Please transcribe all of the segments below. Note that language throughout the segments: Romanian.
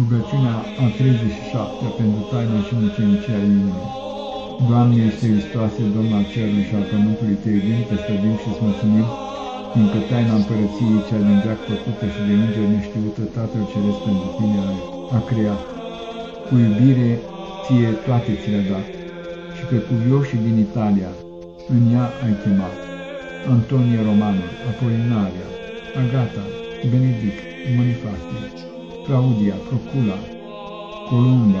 Rugăciunea a 37-a pentru taina și mucenicia inimii. Doamne este Hristoase, Domnul al Cerului și al Pământului, Te iubim, Te stăvim și îți mulțumim, fiindcă taina împărăției cea din veac făcută și de îngeri neștiută, Tatăl Ceresc pentru Tine a creat. Cu iubire Ție toate ți le-a dat și pe cuvioșii din Italia în ea ai chemat. Antonie Romanu, Apolinaria, Agata, Benedict, Bonifatie, Claudia, Procula, Columba,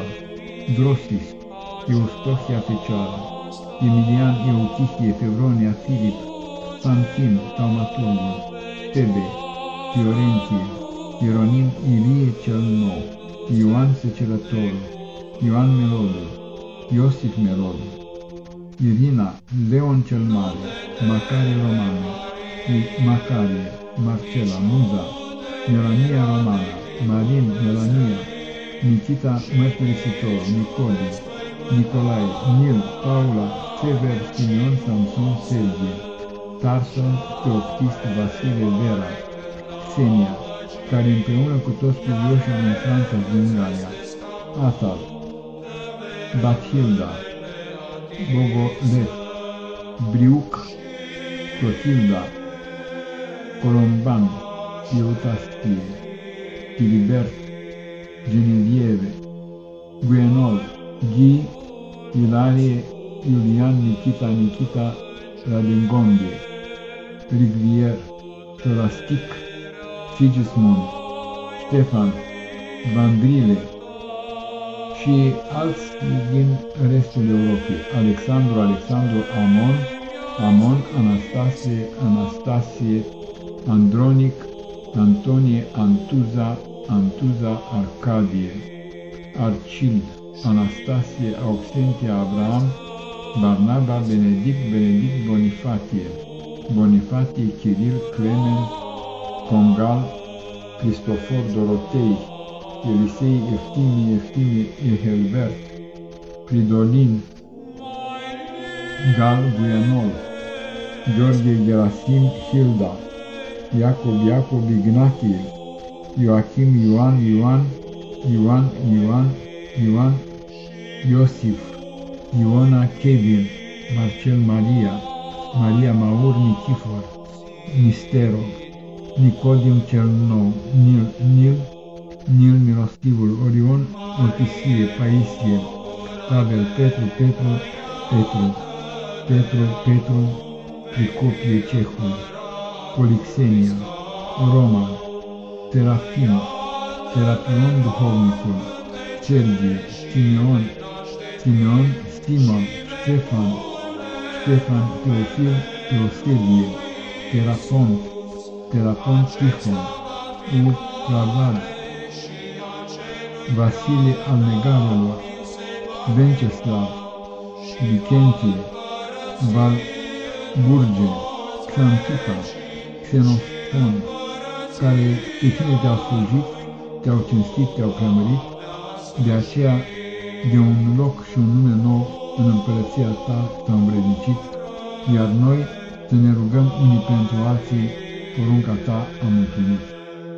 Drostis, Eustochia Fecioara, Emilian Eutichie, Fevronia, Filip, Santin, Taumaturgul, Tebe, Fiorentie, Ieronim Ilie cel Nou, Ioan Secerătorul, Ioan Melodul, Iosif Melodul, Irina, Leon cel Mare, Macare Romanu, Macarie, Marcela, Muza, Melania Romana, Marin, Melania, Nikita Mărturisitor, Nicoli, Nicolae, Nil, Paula, Sever, Simeon, Samson, Sergie, Tarson, Teoptist, Vasile, Vera, Xenia, care împreună cu toți cuvioșii au intrat în Dungaria, Atal, Bathilda, Bogolet, Briuc, Clotilda, Colomban, Eutastie, Filibert, Genevieve, Guenol, Ghi, Ilarie, Iulian, Nikita, Nikita, Radingondie, Rivier, Tolastic, Sigismund, Ștefan, Vandrile și alți din restul Europei, Alexandru, Alexandru, Amon, Amon, Anastasie, Anastasie, Andronic, Antonie Antuza, Antuza Arcadie, Arcil, Anastasie Auxentia Abraham, Barnaba Benedict Benedict Bonifatie, Bonifatie Kiril Clement, Congal, Cristofor Dorotei, Elisei Eftimie Eftimie Ehelbert, Fridolin, Gal Guianol, George Gerasim Hilda, Iacob, Iacob, Ignatie, Joachim, Ioan, Ioan, Ioan, Ioan, Ioan, Iosif, Iona, Kevin, Marcel, Maria, Maria Maur, Nichifor, Mistero, Nicodim cel Nou, Nil, Nil, Nil Milostivul, Orion, Otisie, Paisie, Pavel, Petru, Petru, Petru, Petru, Petru, Pricopie, Cehul. Polixenia, Roma, Terafim, Terapion Duhovnicul, Sergie, Simeon, Simeon, Simon, Ștefan, Ștefan, Teofil, Teoselie, Terapont, Terapont Tihon, U. Ravad, Vasile al Negarului, Venceslav, Vicentie, Val Burge, Xantipa, Xenofon, care pe tine te-au slujit, te-au cinstit, te-au preamărit, de aceea de un loc și un nume nou în împărăția ta te-au îmbrădicit, iar noi să ne rugăm unii pentru alții, porunca ta am împlinit.